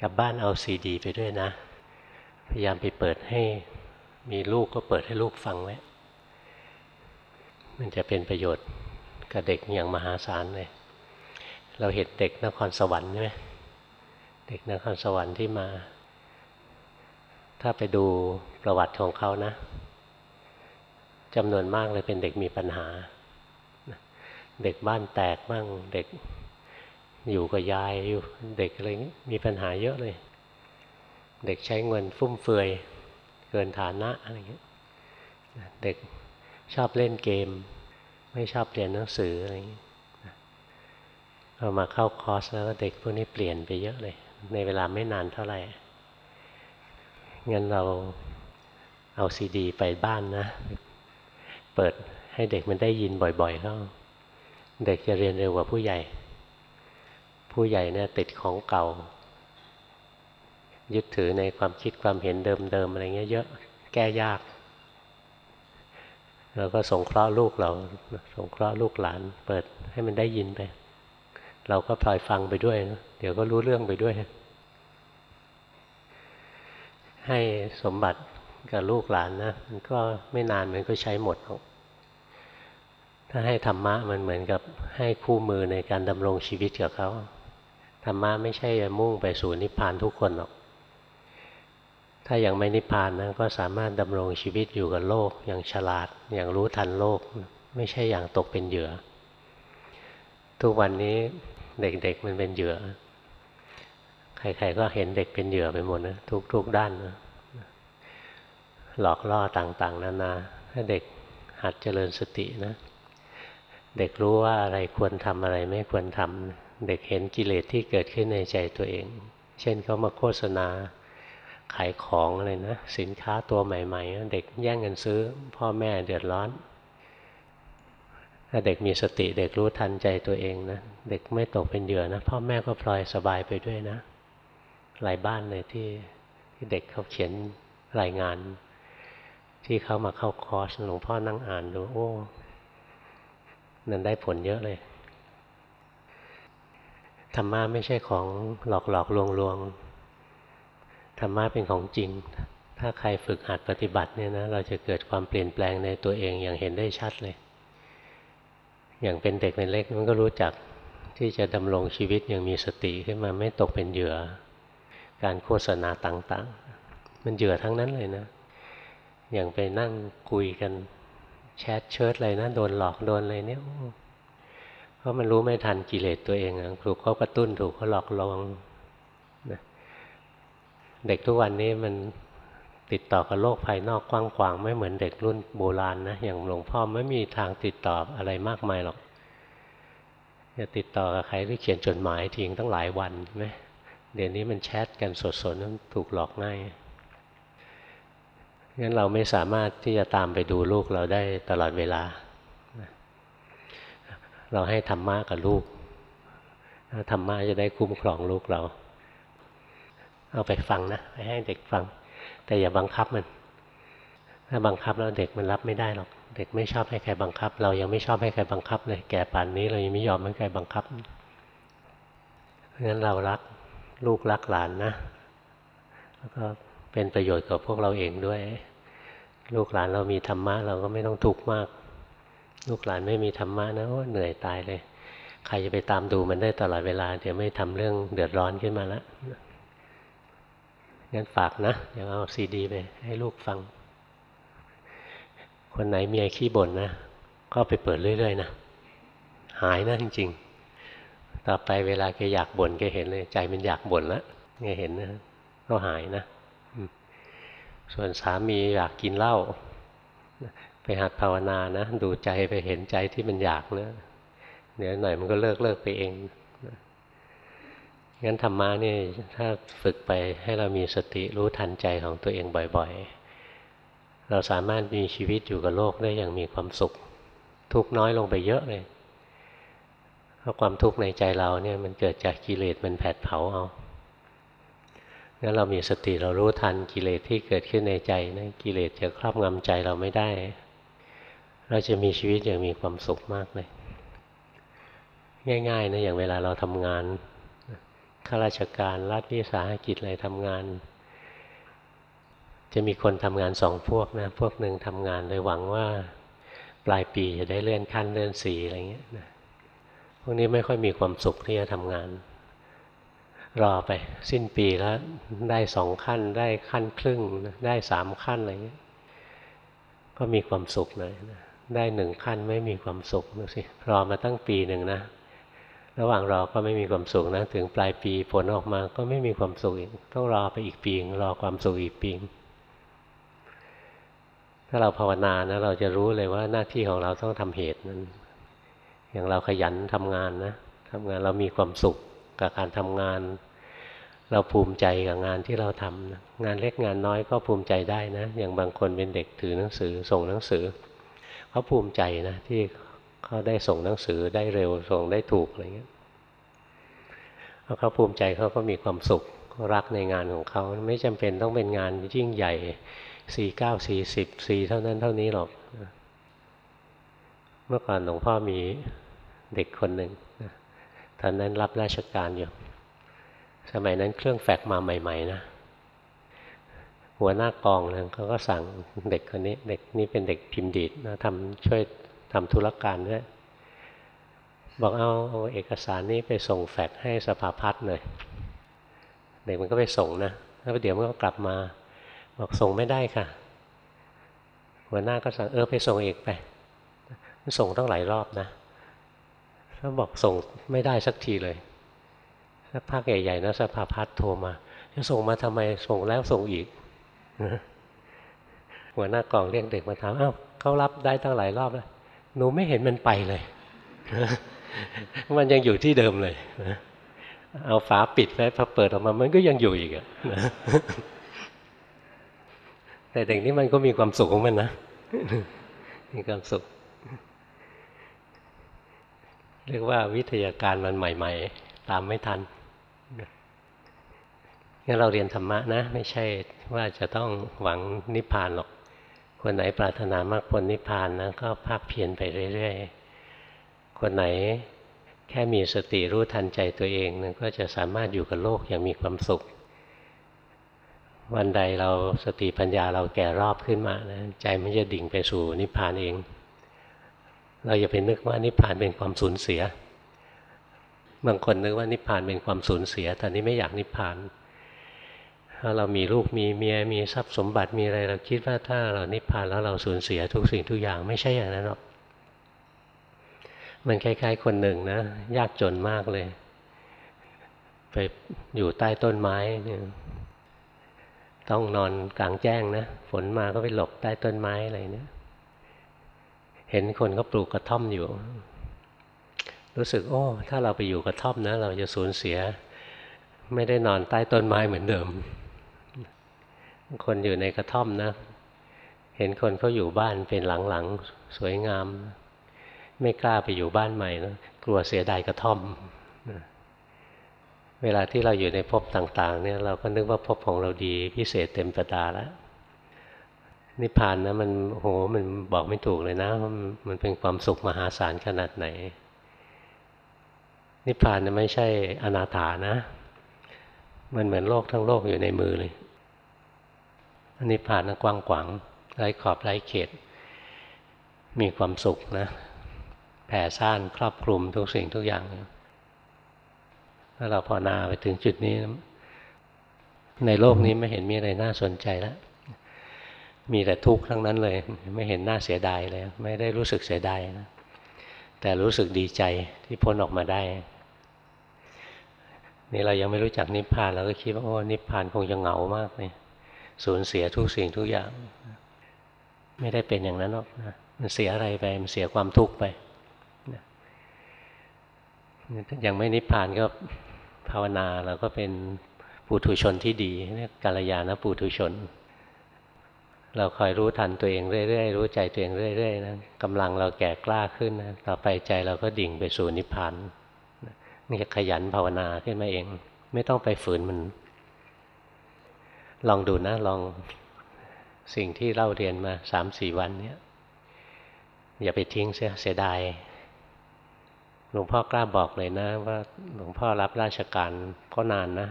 กลับบ้านเอาซีดี ไปด้วยนะ พยายามไปเปิดให้มีลูกก็เปิดให้ลูกฟังไว้ มันจะเป็นประโยชน์กับเด็กอย่างมหาศาลเลย เราเห็นเด็กนครสวรรค์ใช่ไหมเด็กนครสวรรค์ที่มา ถ้าไปดูประวัติของเขานะจำนวนมากเลยเป็นเด็กมีปัญหา เด็กบ้านแตกบ้าง เด็ก อยู่กับยายอยู่เด็กอะไรนี้มีปัญหาเยอะเลย เด็กใช้เงินฟุ่มเฟือยเกินฐานะอะไรเงี้ยเด็กชอบเล่นเกม ไม่ชอบเรียนหนังสืออะไรอย่างนี้พอมาเข้าคอร์สแล้วเด็กพวกนี้เปลี่ยนไปเยอะเลย ในเวลาไม่นานเท่าไหร่งั้นเราเอาซีดี ไปบ้านนะ เปิดให้เด็กมันได้ยินบ่อยๆเข้าเด็กจะเรียนเร็วกว่าผู้ใหญ่ ผู้ใหญ่เนี่ยติดของเก่า ยึดถือในความคิดความเห็นเดิมๆอะไรเงี้ยเยอะแก้ยาก เราก็สงเคราะห์ลูกเราสงเคราะห์ลูกหลาน เปิดให้มันได้ยินไป เราก็พลอยฟังไปด้วยนะเดี๋ยวก็รู้เรื่องไปด้วย ให้สมบัติกับลูกหลานนะมันก็ไม่นานมันก็ใช้หมดหรอกถ้าให้ธรรมะมันเหมือนกับให้คู่มือในการดำรงชีวิตกับเขา ธรรมะไม่ใช่มุ่งไปสู่นิพพานทุกคนหรอก ถ้ายังไม่นิพพานนะก็สามารถดำรงชีวิตอยู่กับโลก อย่างฉลาด อย่างรู้ทันโลก ไม่ใช่อย่างตกเป็นเหยื่อ ทุกวันนี้เด็กๆมันเป็นเหยื่อ ใครๆก็เห็นเด็กเป็นเหยื่อไปหมดนะทุกๆด้านนะหลอกล่อต่างๆ นานา ถ้าเด็กหัดเจริญสตินะ เด็กรู้ว่าอะไรควรทำอะไรไม่ควรทำ เด็กเห็นกิเลสที่เกิดขึ้นในใจตัวเอง เช่นเขามาโฆษณาขายของอะไรนะสินค้าตัวใหม่ ๆ เด็กแย่งกันซื้อ พ่อแม่เดือดร้อน ถ้าเด็กมีสติเด็กรู้ทันใจตัวเองนะเด็กไม่ตกเป็นเหยื่อนะพ่อแม่ก็พลอยสบายไปด้วยนะ หลายบ้านเลยที่ที่เด็กเขาเขียนรายงาน ที่เขามาเข้าคอร์สหลวงพ่อนั่งอ่านดูโอ้นั่นได้ผลเยอะเลย ธรรมะไม่ใช่ของหลอกหลอกลวงลวงธรรมะเป็นของจริง ถ้าใครฝึกหัดปฏิบัติเนี่ยนะเราจะเกิดความเปลี่ยนแปลงในตัวเองอย่างเห็นได้ชัดเลย อย่างเป็นเด็กเป็นเล็กมันก็รู้จักที่จะดำรงชีวิตอย่างมีสติขึ้นมาไม่ตกเป็นเหยื่อ การโฆษณาต่างๆ มันเหยื่อทั้งนั้นเลยนะ อย่างไปนั่งคุยกันแชทเชิดอะไรนะโดนหลอกโดนอะไรเนี่ย ราะมันรู้ไม่ทันกิเลสตัวเองถูกเขากระตุ้นถูกเขาหลอกลวงเด็กทุกวันนี้มันติดต่อกับโลกภายนอกกว้างขวางไม่เหมือนเด็กรุ่นโบราณนะอย่างหลวงพ่อไม่มีทางติดต่ออะไรมากมายหรอกจะติดต่อกับใครหรือเขียนจดหมายทิ้งตั้งหลายวันใช่ไหมเดี๋ยวนี้มันแชทกันสดๆนั้นถูกหลอกง่ายงั้นเราไม่สามารถที่จะตามไปดูลูกเราได้ตลอดเวลา เราให้ธรรมะกับลูกธรรมะจะได้คุ้มครองลูกเรา เอาไปฟังนะไปให้เด็กฟัง แต่อย่าบังคับมัน ถ้าบังคับแล้วเด็กมันรับไม่ได้หรอก เด็กไม่ชอบให้ใครบังคับ เรายังไม่ชอบให้ใครบังคับเลย แก่ป่านนี้เรายังไม่ยอมให้ใครบังคับเพราะฉะนั้นเรารักลูกรักหลานนะ แล้วก็เป็นประโยชน์กับพวกเราเองด้วย ลูกหลานเรามีธรรมะเราก็ไม่ต้องทุกข์มาก ลูกหลานไม่มีธรรมะนะเหนื่อยตายเลย ใครจะไปตามดูมันได้ตลอดเวลา เดี๋ยวไม่ทำเรื่องเดือดร้อนขึ้นมาล้วงั้นฝากนะอย่าเอาซีดีไปให้ลูกฟัง คนไหนมีไอ้ขี้บ่นนะ ก็ไปเปิดเรื่อยๆนะ หายนะจริงๆ ต่อไปเวลาแกอยากบ่นแกเห็นเลย ใจมันอยากบ่นแล้วแกเห็นนะก็หายนะ ส่วนสามีอยากกินเหล้า ไปหัดภาวนานะ ดูใจไปเห็นใจที่มันอยากนะเดี๋ยวหน่อยมันก็เลิกเลิกไปเองงั้นธรรมะนี่ถ้าฝึกไปให้เรามีสติรู้ทันใจของตัวเองบ่อย ๆ เราสามารถมีชีวิตอยู่กับโลกได้อย่างมีความสุข ทุกน้อยลงไปเยอะเลยเพราะความทุกข์ในใจเราเนี่ยมันเกิดจากกิเลสมันแผดเผาเอางั้นเรามีสติเรารู้ทันกิเลสที่เกิดขึ้นในใจนะกิเลสจะครอบงำใจเราไม่ได้ เราจะมีชีวิตอย่างมีความสุขมากเลย ง่ายๆนะอย่างเวลาเราทำงานข้าราชการรัฐวิสาหกิจอะไรทำงาน จะมีคนทำงานสองพวกนะพวกหนึ่งทำงานโดยหวังว่าปลายปีจะได้เลื่อนขั้นเลื่อนสีอะไรเงี้ยนะพวกนี้ไม่ค่อยมีความสุขที่จะทำงาน รอไป สิ้นปีแล้วได้สองขั้นได้ขั้นครึ่งได้สามขั้นอะไรเงี้ยก็มีความสุขเลยนะ ได้หนึ่งขั้นไม่มีความสุขดูสิรอมาตั้งปีหนึ่งนะ ระหว่างรอก็ไม่มีความสุขนะ ถึงปลายปีผลออกมาก็ไม่มีความสุขอีกต้องรอไปอีกปีรอความสุขอีกปีถ้าเราภาวนานะเราจะรู้เลยว่าหน้าที่ของเราต้องทำเหตุนั้น อย่างเราขยันทำงานนะทำงานเรามีความสุขกับการทำงาน เราภูมิใจกับงานที่เราทำนะงานเล็กงานน้อยก็ภูมิใจได้นะ อย่างบางคนเป็นเด็กถือหนังสือส่งหนังสือ เขาภูมิใจนะที่เขาได้ส่งหนังสือได้เร็วส่งได้ถูกอะไรเงี้ยเขาภูมิใจเขาก็มีความสุขรักในงานของเขาไม่จำเป็นต้องเป็นงานยิ่งใหญ่สี่เก้าสี่สิบสี่เท่านั้นเท่านี้หรอก เมื่อก่อนหลวงพ่อมีเด็กคนหนึ่งตอนนั้นรับราชการอยู่ สมัยนั้นเครื่องแฟกมาใหม่ ๆ นะ หัวหน้ากองนะเขาก็สั่งเด็กคนนี้ เด็กนี้เป็นเด็กพิมพ์ดีดนะทำช่วยทำธุรการด้วยบอกเอาเอาเอกสารนี้ไปส่งแฟกให้สภาพัฒน์เลยเด็กมันก็ไปส่งนะแล้วเดี๋ยวมันก็กลับมา บอกส่งไม่ได้ค่ะ หัวหน้าก็สั่งเออไปส่งเอกไปส่งตั้งหลายรอบนะเขาบอกส่งไม่ได้สักทีเลยสักพักใหญ่ๆนะสภาพัฒน์โทรมาจะส่งมาทำไมส่งแล้วส่งอีก หัวหน้ากองเรียกเด็กมาถามอ้าวเขารับได้ตั้งหลายรอบแล้วหนูไม่เห็นมันไปเลย มันยังอยู่ที่เดิมเลยเอาฝาปิดไว้พอเปิดออกมามันก็ยังอยู่อีกอะแต่เด็กนี้มันก็มีความสุขของมันนะมีความสุข เรียกว่าวิทยาการมันใหม่ ๆ ตามไม่ทัน งั้นเราเรียนธรรมะนะ ไม่ใช่ว่าจะต้องหวังนิพพานหรอก คนไหนปรารถนามากผลนิพพานนะก็ภาคเพียรไปเรื่อยๆ คนไหนแค่มีสติรู้ทันใจตัวเองนะก็จะสามารถอยู่กับโลกอย่างมีความสุข วันใดเราสติปัญญาเราแก่รอบขึ้นมานะใจมันจะดิ่งไปสู่นิพพานเอง เราอย่าไปนึกว่านิพพานเป็นความสูญเสีย บางคนนึกว่านิพพานเป็นความสูญเสียแต่นี้ไม่อยากนิพพาน ถ้าเรามีลูกมีเมียมีทรัพย์สมบัติมีอะไร เราคิดว่าถ้าเรานิพพานแล้วเราสูญเสียทุกสิ่งทุกอย่างไม่ใช่อย่างนั้นหรอกมันคล้ายๆ คนหนึ่งนะ ยากจนมากเลย ไปอยู่ใต้ต้นไม้เนี่ยต้องนอนกลางแจ้งนะฝนมาก็ไปหลบใต้ต้นไม้อะไรเนี่ยเห็นคนเขาปลูกกระท่อมอยู่ รู้สึกโอ้ ถ้าเราไปอยู่กระท่อมนะ เราจะสูญเสีย ไม่ได้นอนใต้ต้นไม้เหมือนเดิม คนอยู่ในกระท่อมนะ เห็นคนเขาอยู่บ้านเป็นหลังๆ สวยงาม ไม่กล้าไปอยู่บ้านใหม่นะกลัวเสียดายกระท่อม เวลาที่เราอยู่ในภพต่างๆ เนี่ยเราก็นึกว่าภพของเราดีพิเศษเต็มประดาแล้วนิพพานนะมันโหมันบอกไม่ถูกเลยนะ มันเป็นความสุขมหาศาลขนาดไหน นิพพานนะไม่ใช่อนาถานะ มันเหมือนโลกทั้งโลกอยู่ในมือเลย นิพพานกว้างขวางไร้ขอบไร้เขต มีความสุขนะ แผ่ซ่านครอบคลุมทุกสิ่งทุกอย่างถ้าเราภาวนาไปถึงจุดนี้ ในโลกนี้ไม่เห็นมีอะไรน่าสนใจแล้วมีแต่ทุกข์ทั้งนั้นเลย ไม่เห็นน่าเสียดายเลย ไม่ได้รู้สึกเสียดายนะแต่รู้สึกดีใจที่พ้นออกมาได้ นี่เรายังไม่รู้จักนิพพานเราก็คิดว่าโอ้นิพพานคงจะเหงามากเลย สูญเสียทุกสิ่งทุกอย่าง ไม่ได้เป็นอย่างนั้นหรอกนะมันเสียอะไรไป มันเสียความทุกข์ไปยังไม่นิพพานก็ภาวนาเราก็เป็นปุถุชนที่ดีเรียกกาลยานะปุถุชน เราคอยรู้ทันตัวเองเรื่อยๆรู้ใจตัวเองเรื่อยๆนะกำลังเราแก่กล้าขึ้นนะต่อไปใจเราก็ดิ่งไปสู่นิพพานนี่ขยันภาวนาขึ้นมาเอง ไม่ต้องไปฝืนมัน ลองดูนะลองสิ่งที่เราเรียนมาสามสี่วันเนี้ยอย่าไปทิ้งเสียเสียดายหลวงพ่อกล้าบอกเลยนะ ว่าหลวงพ่อรับราชการก็นานนะ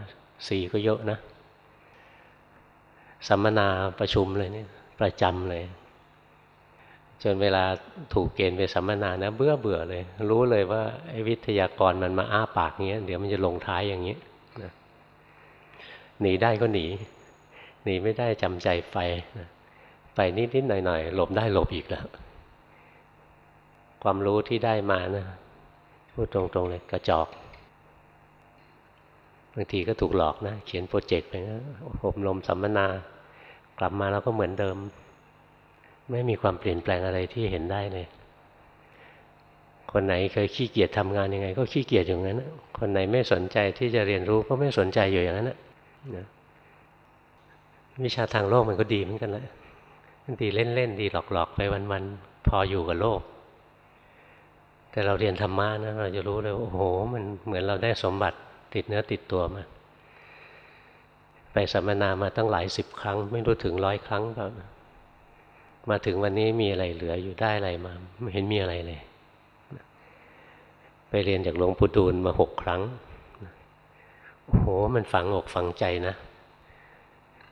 สี่ก็เยอะนะ สัมมนาประชุมเลยเนี่ยประจำเลย จนเวลาถูกเกณฑ์ไปสัมมนานะเบื่อเบื่อเลย รู้เลยว่าไอ้วิทยากรมันมาอ้าปากเงี้ย เดี๋ยวมันจะลงท้ายอย่างนี้นะหนีได้ก็หนี หนีไม่ได้จำใจไปนะไปนิดๆหน่อยๆหลบได้หลบอีกแล้วความรู้ที่ได้มานะพูดตรงๆเลยกระจอกบางทีก็ถูกหลอกนะ เขียนโปรเจกต์ไปนะอบรมสัมมนา กลับมาแล้วก็เหมือนเดิม ไม่มีความเปลี่ยนแปลงอะไรที่เห็นได้เลย คนไหนเคยขี้เกียจทำงานยังไง ก็ขี้เกียจอย่างนั้นคนไหนไม่สนใจที่จะเรียนรู้ก็ไม่สนใจอยู่อย่างนั้นนะ วิชาทางโลกมันก็ดีเหมือนกันแหละดีเล่นๆดีหลอกๆ ไปวันๆพออยู่กับโลก แต่เราเรียนธรรมะนะเราจะรู้เลยโอ้โห มันเหมือนเราได้สมบัติติดเนื้อติดตัวมา ไปสัมมนามาตั้งหลายสิบครั้ง ไม่รู้ถึงร้อยครั้งแบบมาถึงวันนี้มีอะไรเหลืออยู่ได้อะไรมา ไม่เห็นมีอะไรเลย ไปเรียนจากหลวงปู่ดูลมาหกครั้งโอ้โหมันฝังอกฝังใจนะ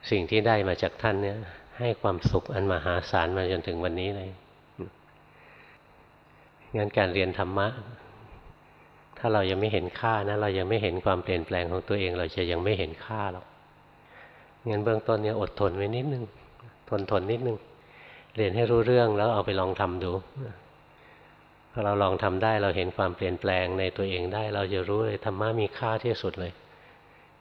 สิ่งที่ได้มาจากท่านเนี่ย ให้ความสุขอันมหาศาลมาจนถึงวันนี้เลยงั้นการเรียนธรรมะ ถ้าเรายังไม่เห็นค่านะ เรายังไม่เห็นความเปลี่ยนแปลงของตัวเอง เราจะยังไม่เห็นค่าหรอกงั้นเบื้องต้นเนี่ยอดทนไว้นิดนึง ทนทนนิดนึง เรียนให้รู้เรื่องแล้วเอาไปลองทำดูพอเราลองทำได้เราเห็นความเปลี่ยนแปลงในตัวเองได้ เราจะรู้เลยธรรมะมีค่าที่สุดเลย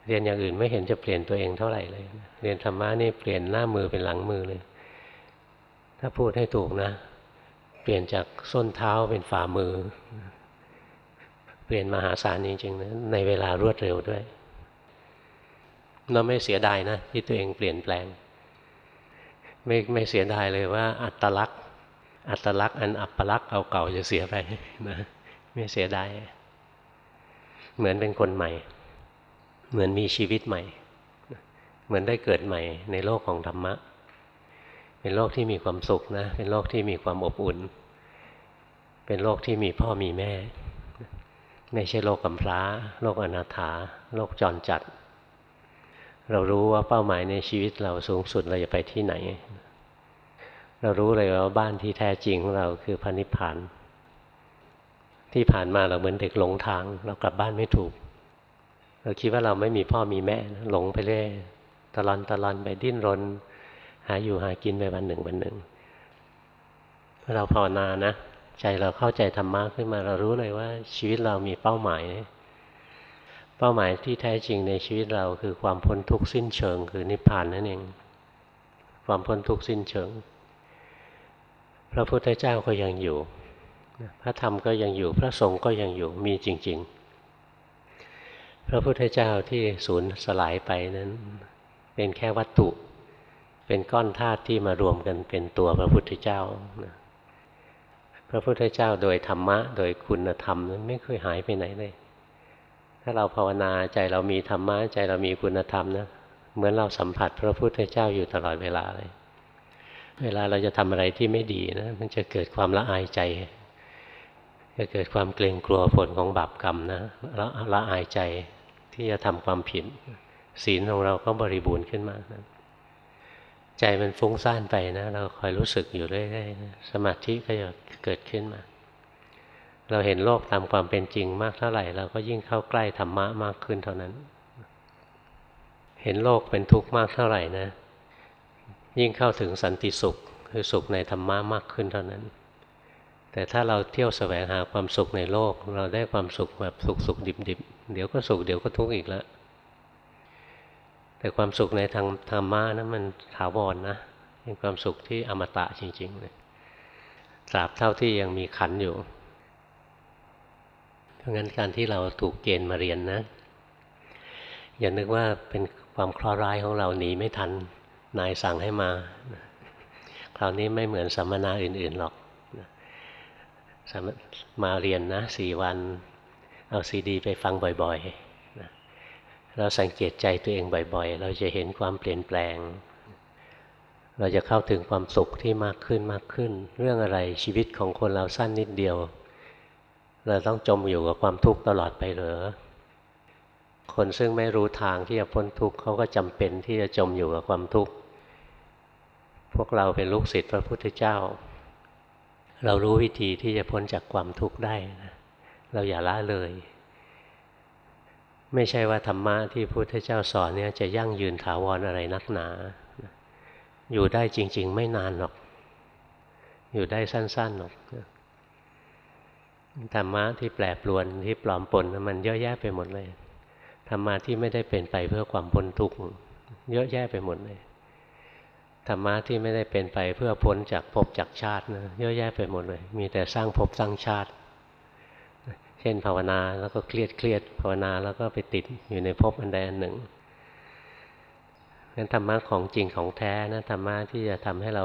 เรียนอย่างอื่นไม่เห็นจะเปลี่ยนตัวเองเท่าไหร่เลย เรียนธรรมะนี่เปลี่ยนหน้ามือเป็นหลังมือเลย ถ้าพูดให้ถูกนะ เปลี่ยนจากส้นเท้าเป็นฝ่ามือ เปลี่ยนมหาศาลจริงๆนะในเวลารวดเร็วด้วย เราไม่เสียดายนะที่ตัวเองเปลี่ยนแปลง ไม่ไม่เสียดายเลยว่า อัตลักษณ์ อัตลักษณ์อันอัปลักษณ์เก่าๆจะเสียไปนะไม่เสียดายเหมือนเป็นคนใหม่ เหมือนมีชีวิตใหม่ เหมือนได้เกิดใหม่ในโลกของธรรมะ เป็นโลกที่มีความสุขนะ เป็นโลกที่มีความอบอุ่น เป็นโลกที่มีพ่อมีแม่ ไม่ใช่โลกกำพร้า โลกอนาถา โลกจรจัด เรารู้ว่าเป้าหมายในชีวิตเราสูงสุดเราจะไปที่ไหน เรารู้เลยว่าบ้านที่แท้จริงของเราคือพันิพพานที่ผ่านมาเราเหมือนเด็กหลงทาง เรากลับบ้านไม่ถูก เราคิดว่าเราไม่มีพ่อมีแม่ หลงไปเรื่อยตลอนตลอนไปดิ้นรน หาอยู่หากินไปวันหนึ่งวันหนึ่งเราภาวนานะใจเราเข้าใจธรรมะขึ้นมาเรารู้เลยว่าชีวิตเรามีเป้าหมาย เป้าหมายที่แท้จริงในชีวิตเราคือความพ้นทุกข์สิ้นเชิง คือนิพพานนั่นเอง ความพ้นทุกข์สิ้นเชิง พระพุทธเจ้าก็ยังอยู่ พระธรรมก็ยังอยู่พระสงฆ์ก็ยังอยู่มีจริง ๆ พระพุทธเจ้าที่สูญสลายไปนั้น เป็นแค่วัตถุ เป็นก้อนธาตุที่มารวมกันเป็นตัวพระพุทธเจ้านะพระพุทธเจ้าโดยธรรมะ โดยคุณธรรมนั้นไม่เคยหายไปไหนเลย ถ้าเราภาวนาใจเรามีธรรมะใจเรามีคุณธรรมนะเหมือนเราสัมผัสพระพุทธเจ้าอยู่ตลอดเวลาเลย เวลาเราจะทำอะไรที่ไม่ดีนะ มันจะเกิดความละอายใจ จะเกิดความเกรงกลัวผลของบาปกรรมนะละละอายใจที่จะทำความผิด ศีลของเราก็บริบูรณ์ขึ้นมานะใจมันฟุ้งซ่านไปนะ เราคอยรู้สึกอยู่เรื่อยๆสมาธิก็จะเกิดขึ้นมา เราเห็นโลกตามความเป็นจริงมากเท่าไหร่ เราก็ยิ่งเข้าใกล้ธรรมะมากขึ้นเท่านั้น เห็นโลกเป็นทุกข์มากเท่าไหร่นะ ยิ่งเข้าถึงสันติสุข คือสุขในธรรมะมากขึ้นเท่านั้น แต่ถ้าเราเที่ยวแสวงหาความสุขในโลก เราได้ความสุขแบบสุขสุขดิบดิบเดี๋ยวก็สุขเดี๋ยวก็ทุกข์อีกแล้วแต่ความสุขในทางธรรมะนะมันถาวรนนะเป็นความสุขที่อมตะจริงๆเลยตราบเท่าที่ยังมีขันอยู่เพราะงั้นการที่เราถูกเกณฑ์มาเรียนนะ อย่านึกว่าเป็นความเคราะห์ร้ายของเราหนีไม่ทันนายสั่งให้มา คราวนี้ไม่เหมือนสัมมนาอื่นๆหรอก มาเรียนนะสี่วัน เอาซีดี ไปฟังบ่อยๆเราสังเกตใจตัวเองบ่อย ๆ เราจะเห็นความเปลี่ยนแปลง เราจะเข้าถึงความสุขที่มากขึ้นมากขึ้น เรื่องอะไรชีวิตของคนเราสั้นนิดเดียว เราต้องจมอยู่กับความทุกข์ตลอดไปเหรอคนซึ่งไม่รู้ทางที่จะพ้นทุกข์เขาก็จำเป็นที่จะจมอยู่กับความทุกข์พวกเราเป็นลูกศิษย์พระพุทธเจ้า เรารู้วิธีที่จะพ้นจากความทุกข์ได้นะเราอย่าละเลย ไม่ใช่ว่าธรรมะที่พุทธเจ้าสอนเนี่ยจะยั่งยืนถาวรออะไรนักหนา อยู่ได้จริง ๆ ไม่นานหรอก อยู่ได้สั้นๆหรอกธรรมะที่แปรปรวนที่ปลอมปนมันเยอะแยะไปหมดเลยธรรมะที่ไม่ได้เป็นไปเพื่อความพ้นทุกข์เยอะแยะไปหมดเลย ธรรมะที่ไม่ได้เป็นไปเพื่อพ้นจากภพจากชาตินะเยอะแยะไปหมดเลย มีแต่สร้างภพสร้างชาติ เช่นภาวนาแล้วก็เครียดเครียดภาวนาแล้วก็ไปติดอยู่ในภพอันใดอันหนึ่งนั้นธรรมะของจริงของแท้นะธรรมะที่จะทำให้เรา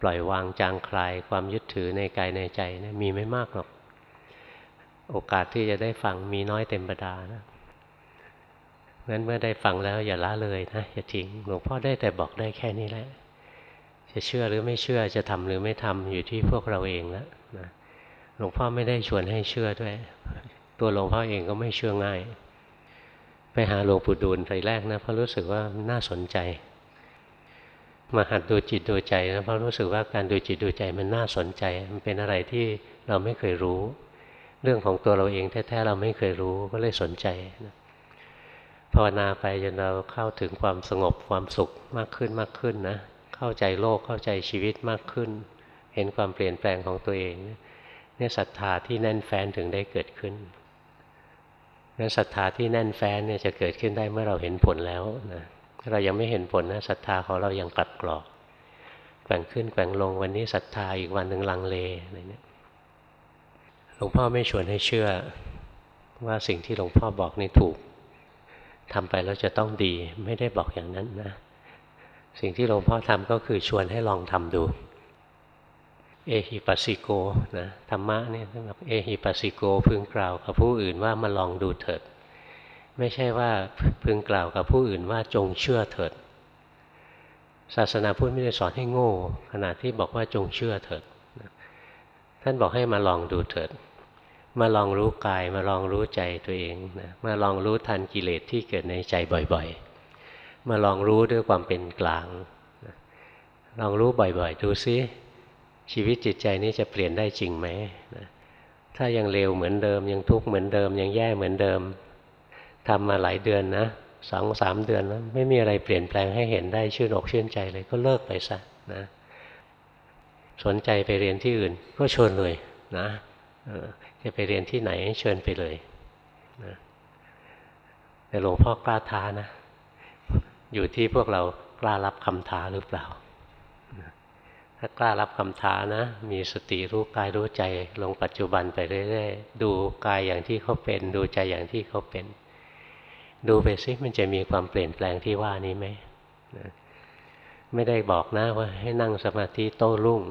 ปล่อยวางจางคลาย ความยึดถือในกายในใจนะมีไม่มากหรอก โอกาสที่จะได้ฟังมีน้อยเต็มบดานะงั้นเมื่อได้ฟังแล้วอย่าละเลยนะอย่าทิ้งหลวงพ่อได้แต่บอกได้แค่นี้แหละ จะเชื่อหรือไม่เชื่อจะทำหรือไม่ทำอยู่ที่พวกเราเองแล้วนะหลวงพ่อไม่ได้ชวนให้เชื่อด้วย ตัวหลวงพ่อเองก็ไม่เชื่อง่าย ไปหาหลวงปู่ดูลไปแรกนะเพราะรู้สึกว่าน่าสนใจ มาหัดดูจิตดูใจนะเพราะรู้สึกว่าการดูจิตดูใจมันน่าสนใจ มันเป็นอะไรที่เราไม่เคยรู้ เรื่องของตัวเราเองแท้ๆเราไม่เคยรู้ก็เลยสนใจนะภาวนาไปจนเราเข้าถึงความสงบความสุขมากขึ้นมากขึ้นนะ เข้าใจโลกเข้าใจชีวิตมากขึ้น เห็นความเปลี่ยนแปลงของตัวเองเนี่ยศรัทธาที่แน่นแฟ้นถึงได้เกิดขึ้นนั้นศรัทธาที่แน่นแฟ้นเนี่ยจะเกิดขึ้นได้เมื่อเราเห็นผลแล้วนะถ้าเรายังไม่เห็นผลนะศรัทธาของเรายังกลัดกรอกแกว่งขึ้นแกว่งลงวันนี้ศรัทธาอีกวันหนึ่งลังเลอะไรเนี่ยหลวงพ่อไม่ชวนให้เชื่อว่าสิ่งที่หลวงพ่อบอกนี่ถูกทำไปแล้วจะต้องดีไม่ได้บอกอย่างนั้นนะ สิ่งที่หลวงพ่อทำก็คือชวนให้ลองทำดู เอหิปัสสิโกนะธรรมะเนี่ยสำหรับเอหิปัสสิโกพึงกล่าวกับผู้อื่นว่ามาลองดูเถิด ไม่ใช่ว่าพึงกล่าวกับผู้อื่นว่าจงเชื่อเถิด ศาสนาพุทธไม่ได้สอนให้โง่ ขนาดที่บอกว่าจงเชื่อเถิด ท่านบอกให้มาลองดูเถิด มาลองรู้กายมาลองรู้ใจตัวเองนะมาลองรู้ทันกิเลสที่เกิดในใจบ่อย ๆ มาลองรู้ด้วยความเป็นกลาง ลองรู้บ่อยๆ ดูซิชีวิตจิตใจนี้จะเปลี่ยนได้จริงไหม ถ้ายังเลวเหมือนเดิม ยังทุกข์เหมือนเดิม ยังแย่เหมือนเดิมทำมาหลายเดือนนะสองสามเดือนแล้วไม่มีอะไรเปลี่ยนแปลงให้เห็นได้ชื่นอกชื่นใจเลยก็เลิกไปซะนะ สนใจไปเรียนที่อื่น ก็เชิญเลยนะจะไปเรียนที่ไหนเชิญไปเลยนะแต่หลวงพ่อกล้าท้านะ อยู่ที่พวกเรากล้ารับคำท้าหรือเปล่า ถ้ากล้ารับคำท้านะ มีสติรู้กายรู้ใจลงปัจจุบันไปเรื่อยๆ ดูกายอย่างที่เขาเป็น ดูใจอย่างที่เขาเป็น ดูไปซิมันจะมีความเปลี่ยนแปลงที่ว่านี้ไหมนะไม่ได้บอกนะว่าให้นั่งสมาธิโต้รุ่ง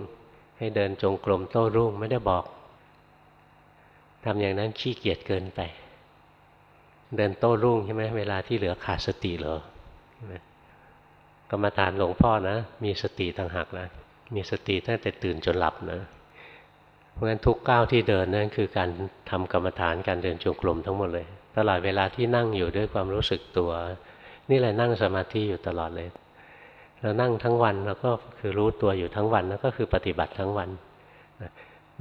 ให้เดินจงกรมโต้รุ่งไม่ได้บอกทำอย่างนั้นขี้เกียจเกินไป เดินโต้รุ่งใช่ไหมเวลาที่เหลือขาดสติเหรอ กรรมฐานหลวงพ่อนะ มีสติต่างหากนะ มีสติตั้งแต่ตื่นจนหลับนะ เพราะฉะนั้นทุกก้าวที่เดินนั่นคือการทำกรรมฐานการเดินจงกรมทั้งหมดเลย ตลอดเวลาที่นั่งอยู่ด้วยความรู้สึกตัว นี่แหละนั่งสมาธิอยู่ตลอดเลยเรานั่งทั้งวันเราก็คือรู้ตัวอยู่ทั้งวันแล้วก็คือปฏิบัติทั้งวัน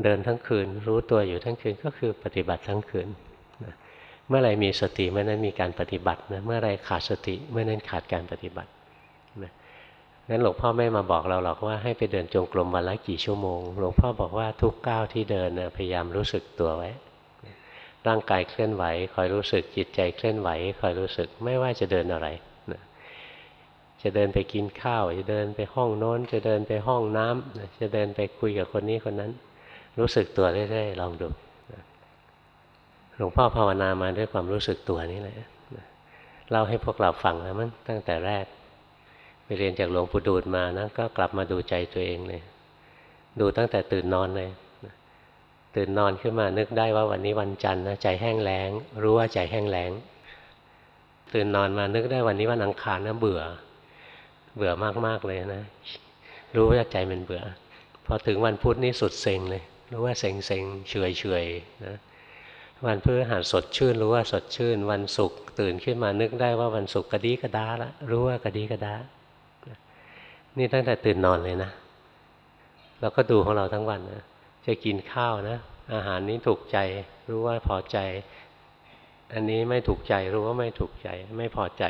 เดินทั้งคืนรู้ตัวอยู่ทั้งคืนก็คือปฏิบัติทั้งคืน เมื่อไรมีสติเมื่อนั้นมีการปฏิบัตินะเมื่อไรขาดสติเมื่อนั้นขาดการปฏิบัตินั้นหลวงพ่อไม่มาบอกเราหรอกว่าให้ไปเดินจงกรมวันละกี่ชั่วโมง หลวงพ่อบอกว่าทุกก้าวที่เดินนะพยายามรู้สึกตัวไว้ ร่างกายเคลื่อนไหว คอยรู้สึกจิตใจเคลื่อนไหว คอยรู้สึกไม่ว่าจะเดินอะไรจะเดินไปกินข้าว จะเดินไปห้องโน้น จะเดินไปห้องน้ำจะเดินไปคุยกับคนนี้คนนั้น รู้สึกตัวเรื่อยๆลองดู ลวงพ่อภาวนามาด้วยความรู้สึกตัวนี่แหละเล่าให้พวกเราฟังนะมันตั้งแต่แรก ไปเรียนจากหลวงปู่ดูลมานะก็กลับมาดูใจตัวเองเลย ดูตั้งแต่ตื่นนอนเลยตื่นนอนขึ้นมานึกได้ว่าวันนี้วันจันทร์นะใจแห้งแล้ง รู้ว่าใจแห้งแล้ง ตื่นนอนมานึกได้วันนี้วันอังคารนะเบื่อ เบื่อมากๆเลยนะ รู้ว่าใจมันเบื่อ พอถึงวันพุธนี่สุดเซ็งเลย รู้ว่าเซ็งเซ็งเฉยเฉยนะ วันพฤหัสสดชื่น รู้ว่าสดชื่น วันศุกร์ตื่นขึ้นมานึกได้ว่าวันศุกร์กระดีกระดาละรู้ว่ากระดีกระดา นี่ตั้งแต่ตื่นนอนเลยนะเราก็ดูของเราทั้งวันนะจะกินข้าวนะ อาหารนี้ถูกใจ รู้ว่าพอใจ อันนี้ไม่ถูกใจรู้ว่าไม่ถูกใจ ไม่พอใจ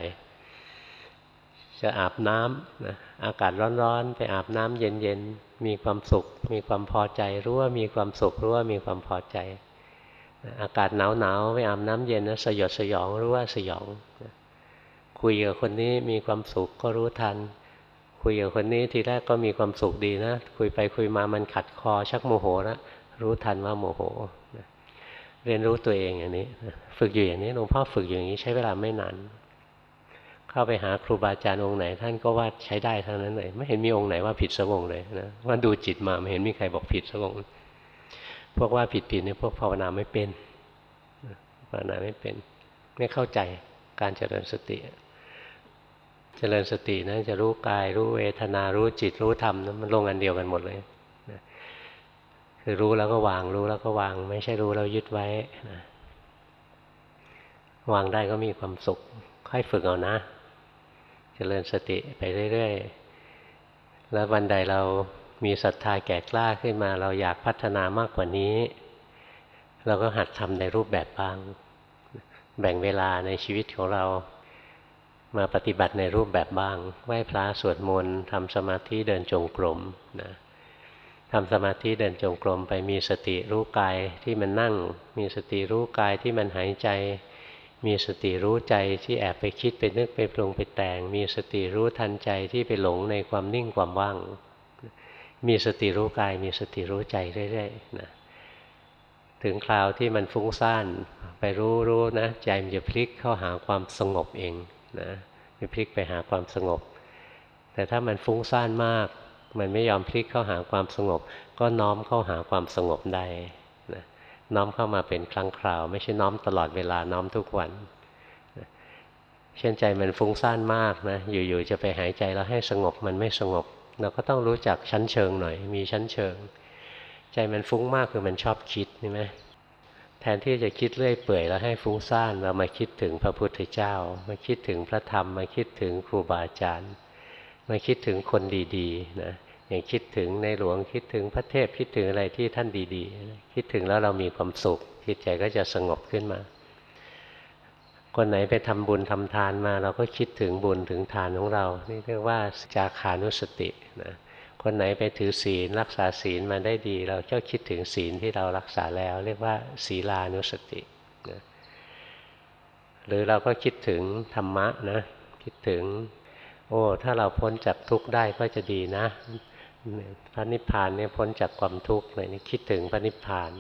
จะอาบน้ำนะอากาศร้อนๆ ไปอาบน้ำเย็นๆมีความสุข มีความพอใจ รู้ว่ามีความสุข รู้ว่ามีความพอใจ อากาศหนาวหนาวไปอาบน้ำเย็นนะสยดสยองรู้ว่าสยอง คุยกับคนนี้มีความสุขก็รู้ทัน คุยกับคนนี้ทีแรกก็มีความสุขดีนะ คุยไปคุยมามันขัดคอชักโมโหแล้วรู้ทันว่าโมโหเรียนรู้ตัวเองอย่างนี้ ฝึกอยู่อย่างนี้หลวงพ่อฝึกอยู่อย่างนี้ใช้เวลาไม่นานเข้าไปหาครูบาอาจารย์องค์ไหน ท่านก็ว่าใช้ได้ทั้งนั้นเลย ไม่เห็นมีองค์ไหนว่าผิดสักองเลยนะว่าดูจิตมาไม่เห็นมีใครบอกผิดสักองค์ พวกว่าผิดผิดเนี่ยพวกภาวนาไม่เป็นภาวนาไม่เป็น ไม่เข้าใจการเจริญสติ เจริญสตินะจะรู้กายรู้เวทนารู้จิตรู้ธรรมนะมันลงอันเดียวกันหมดเลยนะคือรู้แล้วก็วางรู้แล้วก็วาง ไม่ใช่รู้แล้วยึดไว้นะวางได้ก็มีความสุข ค่อยฝึกเอานะ เจริญสติไปเรื่อยๆ แล้ววันใดเรา มีศรัทธาแก่กล้าขึ้นมา เราอยากพัฒนามากกว่านี้ เราก็หัดทำในรูปแบบบ้าง แบ่งเวลาในชีวิตของเรามาปฏิบัติในรูปแบบบ้าง ไหว้พระสวดมนต์ทำสมาธิเดินจงกรมนะทำสมาธิเดินจงกรมไปมีสติรู้กายที่มันนั่ง มีสติรู้กายที่มันหายใจ มีสติรู้ใจที่แอบไปคิดไปนึกไปปรุงไปแต่ง มีสติรู้ทันใจที่ไปหลงในความนิ่งความว่าง มีสติรู้กาย มีสติรู้ใจเรื่อยๆนะถึงคราวที่มันฟุ้งซ่านไปรู้รู้นะใจมันจะพลิกเข้าหาความสงบเองนะจะพลิกไปหาความสงบ แต่ถ้ามันฟุ้งซ่านมาก มันไม่ยอมพลิกเข้าหาความสงบ ก็น้อมเข้าหาความสงบได้นะน้อมเข้ามาเป็นครั้งคราว ไม่ใช่น้อมตลอดเวลาน้อมทุกวันนะเช่นใจมันฟุ้งซ่านมากนะอยู่ๆจะไปหายใจแล้วให้สงบมันไม่สงบ เราก็ต้องรู้จักชั้นเชิงหน่อย มีชั้นเชิง ใจมันฟุ้งมากคือมันชอบคิดใช่ไหมแทนที่จะคิดเรื่อยเปื่อยแล้วให้ฟุ้งซ่านเรามาคิดถึงพระพุทธเจ้า มาคิดถึงพระธรรม มาคิดถึงครูบาอาจารย์ มาคิดถึงคนดีๆนะอย่างคิดถึงในหลวงคิดถึงพระเทพคิดถึงอะไรที่ท่านดีๆ คิดถึงแล้วเรามีความสุขจิตใจก็จะสงบขึ้นมา คนไหนไปทำบุญทำทานมาเราก็คิดถึงบุญถึงทานของเรา นี่เรียกว่าจาขานุสตินะคนไหนไปถือศีลรักษาศีลมาได้ดี เราก็คิดถึงศีลที่เรารักษาแล้ว เรียกว่าศีลานุสตินะหรือเราก็คิดถึงธรรมะนะคิดถึง โอ้ถ้าเราพ้นจากทุกข์ได้ก็จะดีนะพระนิพพานเนี่ยพ้นจากความทุกข์เลยนี่คิดถึงพระนิพพาน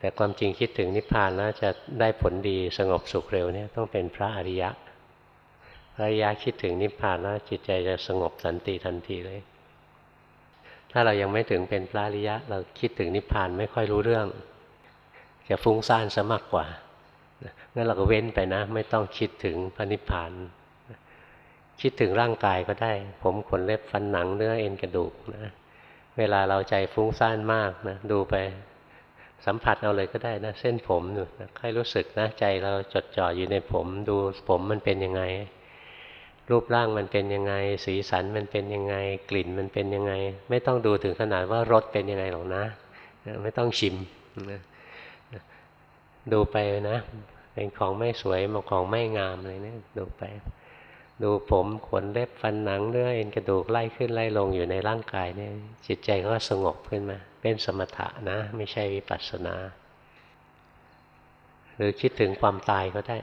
แต่ความจริงคิดถึงนิพพานแล้วจะได้ผลดีสงบสุขเร็วเนี่ยต้องเป็นพระอริยะ พระอริยะคิดถึงนิพพานแล้วจิตใจจะสงบสันติทันทีเลย ถ้าเรายังไม่ถึงเป็นพระอริยะ เราคิดถึงนิพพานไม่ค่อยรู้เรื่อง จะฟุ้งซ่านซะมากกว่างั้นเราก็เว้นไปนะ ไม่ต้องคิดถึงพระนิพพาน คิดถึงร่างกายก็ได้ ผมขนเล็บฟันหนังเนื้อเอ็นกระดูกนะ เวลาเราใจฟุ้งซ่านมากนะดูไป สัมผัสเอาเลยก็ได้นะ เส้นผมอยู่นะใครรู้สึกนะใจเราจดจ่ออยู่ในผม ดูผมมันเป็นยังไง รูปร่างมันเป็นยังไง สีสันมันเป็นยังไง กลิ่นมันเป็นยังไง ไม่ต้องดูถึงขนาดว่ารสเป็นยังไงหรอกนะ ไม่ต้องชิมดูไปนะ เป็นของไม่สวยมาของไม่งามเลยเนะี่ยดูไป ดูผมขนเล็บฟันหนังเนื้อเอ็นกระดูกไล่ขึ้นไล่ลงอยู่ในร่างกายเนี่ยจิตใจก็สงบขึ้นมา เป็นสมถะนะ ไม่ใช่วิปัสสนา หรือคิดถึงความตายก็ได้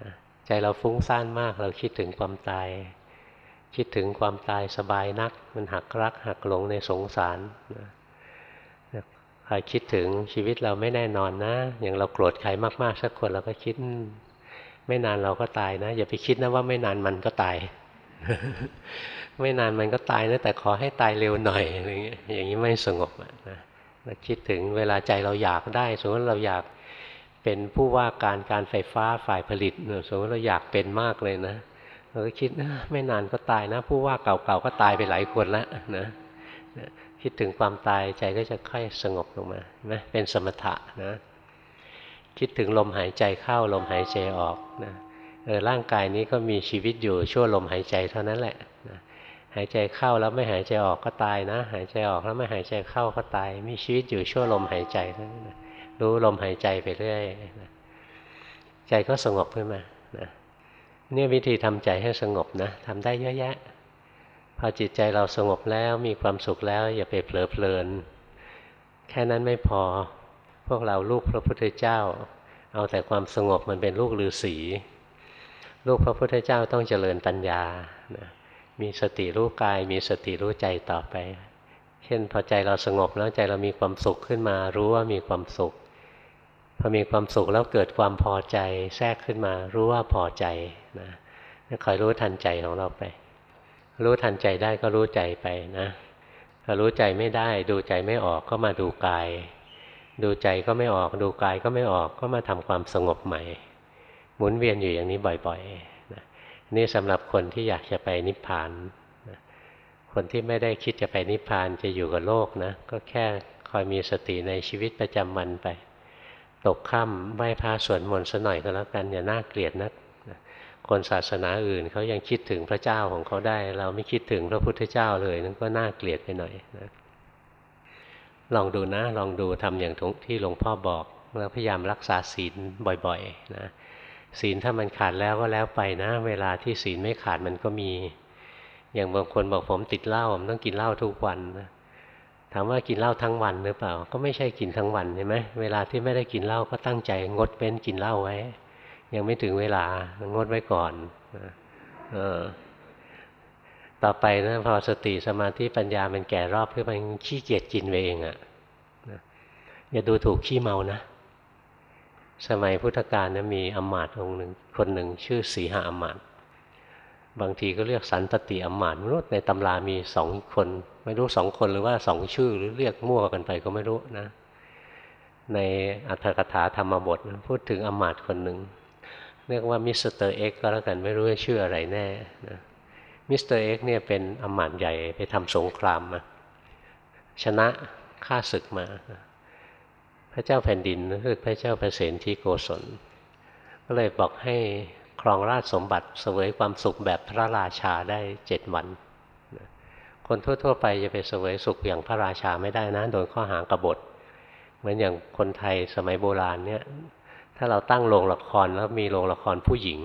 นะใจเราฟุ้งซ่านมาก เราคิดถึงความตาย คิดถึงความตายสบายนัก มันหักรัก หักหลงในสงสารใครคิดถึงชีวิตเราไม่แน่นอนนะ อย่างเราโกรธใครมากๆสักคนเราก็คิด ไม่นานเราก็ตายนะ อย่าไปคิดนะว่าไม่นานมันก็ตาย ไม่นานมันก็ตายนะแต่ขอให้ตายเร็วหน่อยอะไรเงี้ยอย่างนี้ไม่สงบนะเราคิดถึงเวลาใจเราอยากได้สมมติเราอยากเป็นผู้ว่าการการไฟฟ้าฝ่ายผลิตสมมติเราอยากเป็นมากเลยนะเราก็คิดไม่นานก็ตายนะ ผู้ว่าเก่าๆก็ตายไปหลายคนแล้วนะคิดถึงความตายใจก็จะค่อยสงบลงมานะเป็นสมถะนะ คิดถึงลมหายใจเข้าลมหายใจออกนะเออร่างกายนี้ก็มีชีวิตอยู่ชั่วลมหายใจเท่านั้นแหละนะหายใจเข้าแล้วไม่หายใจออกก็ตายนะ หายใจออกแล้วไม่หายใจเข้าก็ตาย มีชีวิตอยู่ชั่วลมหายใจเท่านั้นนะรู้ลมหายใจไปเรื่อยนะใจก็สงบขึ้นมานะนี่วิธีทำใจให้สงบนะทำได้เยอะแยะ พอจิตใจเราสงบแล้วมีความสุขแล้ว อย่าไปเผลอเพลิน แค่นั้นไม่พอ วกเราลูกพระพุทธเจ้า เอาแต่ความสงบมันเป็นลูกฤาษีลูกพระพุทธเจ้าต้องเจริญปัญญานะมีสติรู้กาย มีสติรู้ใจต่อไป เช่นพอใจเราสงบแล้วใจเรามีความสุขขึ้นมา รู้ว่ามีความสุข พอมีความสุขแล้วเกิดความพอใจแทรกขึ้นมา รู้ว่าพอใจนะคอยรู้ทันใจของเราไป รู้ทันใจได้ก็รู้ใจไปนะถ้ารู้ใจไม่ได้ดูใจไม่ออกก็มาดูกาย ดูใจก็ไม่ออก ดูกายก็ไม่ออกก็มาทำความสงบใหม่ หมุนเวียนอยู่อย่างนี้บ่อยๆนะนี่สำหรับคนที่อยากจะไปนิพพานนะคนที่ไม่ได้คิดจะไปนิพพานจะอยู่กับโลกนะก็แค่คอยมีสติในชีวิตประจำวันไป ตกค่ำไหว้พระสวดมนต์สัหน่อยก็แล้วกันอย่าน่าเกลียดนะคนศาสนาอื่นเขายังคิดถึงพระเจ้าของเขาได้ เราไม่คิดถึงพระพุทธเจ้าเลยนั่นก็น่าเกลียดไปหน่อยนะ ลองดูนะลองดูทำอย่างที่หลวงพ่อบอกแล้วพยายามรักษาศีลบ่อยๆนะศีลถ้ามันขาดแล้วก็แล้วไปนะ เวลาที่ศีลไม่ขาดมันก็มี อย่างบางคนบอกผมติดเหล้าผมต้องกินเหล้าทุกวันนะถามว่ากินเหล้าทั้งวันหรือเปล่า ก็ไม่ใช่กินทั้งวันใช่ไหมเวลาที่ไม่ได้กินเหล้าก็ตั้งใจงดเว้นกินเหล้าไว้ ยังไม่ถึงเวลางดไว้ก่อนออ ต่อไปนะพอสติสมาธิปัญญามันแก่รอบขึ้นไปขี้เกียจกินไปเองอะ่ะอย่าดูถูกขี้เมานะ สมัยพุทธกาลนะมีอมาตย์องค์หนึ่งคนหนึ่งชื่อสีหาอมาตย์บางทีก็เรียกสันตติอมาตย์ไม่รู้ในตำรามีสองคน ไม่รู้สองคนหรือว่าสองชื่อหรือเรียกมั่วกันไปก็ไม่รู้นะ ในอรรถกถาธรรมบทพูดถึงอมาตย์คนหนึ่งเรียกว่า Mister X ก็แล้วกันไม่รู้ว่าชื่ออะไรแน่นะ Mister X เนี่ยเป็นอำมาตย์ใหญ่ไปทำสงครามมาชนะฆ่าศึกมา พระเจ้าแผ่นดินคือพระเจ้าปเสนทิโกศล ก็เลยบอกให้ครองราชสมบัติเสวยความสุขแบบพระราชาได้เจ็ดวัน คนทั่ว ๆ ไปจะไปเสวยสุขอย่างพระราชาไม่ได้นะ โดนข้อหากบฏ เหมือนอย่างคนไทยสมัยโบราณเนี่ยถ้าเราตั้งโรงละครแล้วมีโรงละครผู้หญิง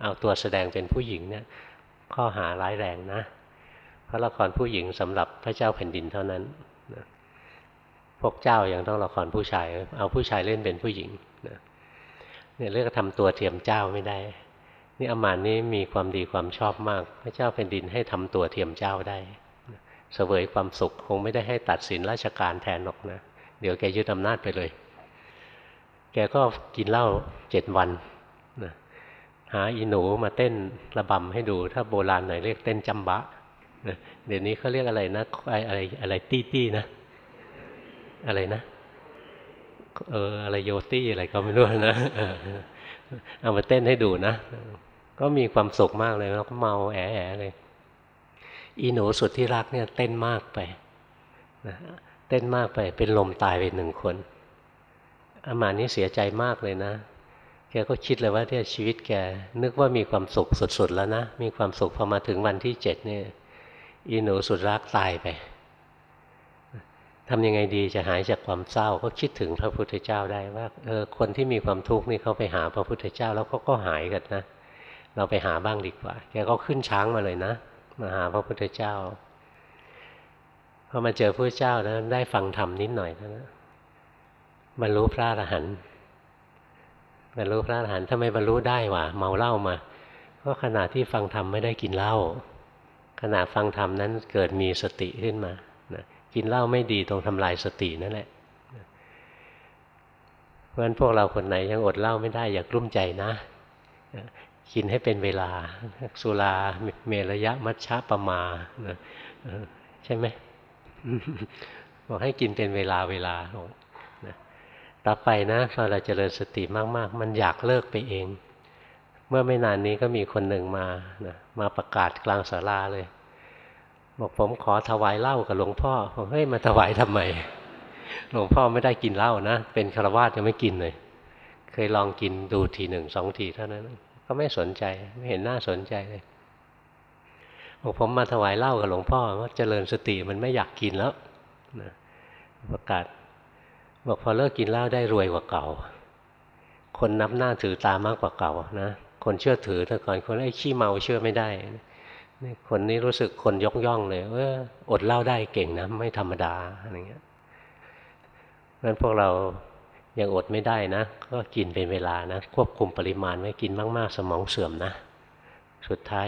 เอาตัวแสดงเป็นผู้หญิงเนี่ย ข้อหาร้ายแรงนะพระละครผู้หญิงสำหรับพระเจ้าแผ่นดินเท่านั้นพวกเจ้ายังต้องละครผู้ชาย เอาผู้ชายเล่นเป็นผู้หญิงนะเนี่ยเรียกทำตัวเทียมเจ้าไม่ได้นี่อมานนี้มีความดีความชอบมาก พระเจ้าแผ่นดินให้ทำตัวเทียมเจ้าได้เสวยความสุขคงไม่ได้ให้ตัดสินราชการแทนหรอกนะ เดี๋ยวแกยึดอำนาจไปเลย แกก็กินเหล้าเจ็ดวันนะ หาอีหนูมาเต้นระบำให้ดู ถ้าโบราณหน่อยเรียกเต้นจำบะนะเดี๋ยวนี้เขาเรียกอะไรนะอะไรอะไรตี้ตี้นะ อะไรนะ เอออะไรโยตี้อะไรก็ไม่รู้นะเอามาเต้นให้ดูนะ ก็มีความสุขมากเลยแล้วก็เมาแอะเลย อีหนูสุดที่รักเนี่ย เต้นมากไปนะเต้นมากไปเป็นลมตายไปหนึ่งคนอามานี้เสียใจมากเลยนะ แกก็คิดเลยว่าที่ชีวิตแกนึกว่ามีความสุขสุดๆแล้วนะ มีความสุขพอมาถึงวันที่เจ็ดเนี่ยอีหนูสุดรักตายไปทำยังไงดีจะหายจากความเศร้าก็คิดถึงพระพุทธเจ้าได้ว่าเออคนที่มีความทุกข์นี่เขาไปหาพระพุทธเจ้าแล้วเขาก็หายกันนะ เราไปหาบ้างดีกว่า แกก็ขึ้นช้างมาเลยนะ มาหาพระพุทธเจ้าพอมาเจอพระเจ้านะได้ฟังธรรมนิดหน่อยนะบรรลุพระอรหันต์ บรรลุพระอรหันต์ทำไมบรรลุได้วะเมาเหล้ามาก็ขณะที่ฟังธรรมไม่ได้กินเหล้าขณะฟังธรรมนั้นเกิดมีสติขึ้นมากินเหล้าไม่ดีตรงทำลายสตินั่นแหละเพราะฉะนั้นพวกเราคนไหนยังอดเหล้าไม่ได้อย่ากลุ้มใจนะ กินให้เป็นเวลา สุราเมรยะมัชฌะปมาใช่ไหมบอกให้กินเป็นเวลาเวลา ต่อไปนะพอเราจเจริญสติมาก ๆ มันอยากเลิกไปเอง เมื่อไม่นานนี้ก็มีคนหนึ่งมานะมาประกาศกลางศาลาเลย บอกผมขอถวายเหล้ากับหลวงพ่อผมเฮ้ยมาถวายทำไมหลวงพ่อไม่ได้กินเหล้านะ เป็นคารวาสยังไม่กินเลย เคยลองกินดูทีหนึ่งสองทีเท่านั้น ก็ไม่สนใจไม่เห็นน่าสนใจเลยบอกผมมาถวายเหล้ากับหลวงพ่อว่าเจริญสติมันไม่อยากกินแล้วนะประกาศ บอกพอเลิกกินเหล้าได้รวยกว่าเก่า คนนับหน้าถือตามากกว่าเก่านะคนเชื่อถือแต่ก่อนคนไอ้ขี้เมาเชื่อไม่ได้คนนี้รู้สึกคนยกย่องเลยเอออดเหล้าได้เก่งนะไม่ธรรมดาอะไรเงี้ยนั้นพวกเรายังอดไม่ได้นะ ก็กินเป็นเวลานะ ควบคุมปริมาณไม่กินมาก ๆ สมองเสื่อมนะ สุดท้าย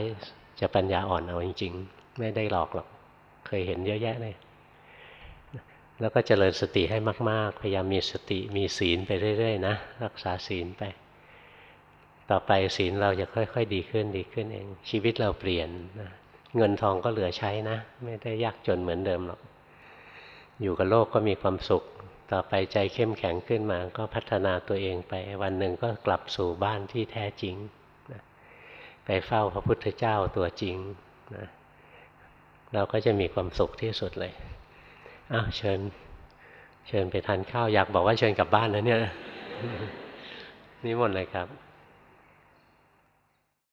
จะปัญญาอ่อนเอาจริง ๆ ไม่ได้หลอกหรอก เคยเห็นเยอะแยะเลย แล้วก็เจริญสติให้มาก ๆ พยายามมีสติมีศีลไปเรื่อยๆนะ รักษาศีลไป ต่อไปศีลเราจะค่อย ๆ ดีขึ้นดีขึ้นเอง ชีวิตเราเปลี่ยนนะเงินทองก็เหลือใช้นะ ไม่ได้ยากจนเหมือนเดิมหรอก อยู่กับโลกก็มีความสุข ต่อไปใจเข้มแข็งขึ้นมา ก็พัฒนาตัวเองไป วันหนึ่งก็กลับสู่บ้านที่แท้จริงนะไปเฝ้าพระพุทธเจ้าตัวจริงนะเราก็จะมีความสุขที่สุดเลย อ้าวเชิญ เชิญไปทานข้าวอยากบอกว่าเชิญกลับบ้านแล้วเนี่ย นี่หมดเลยครับ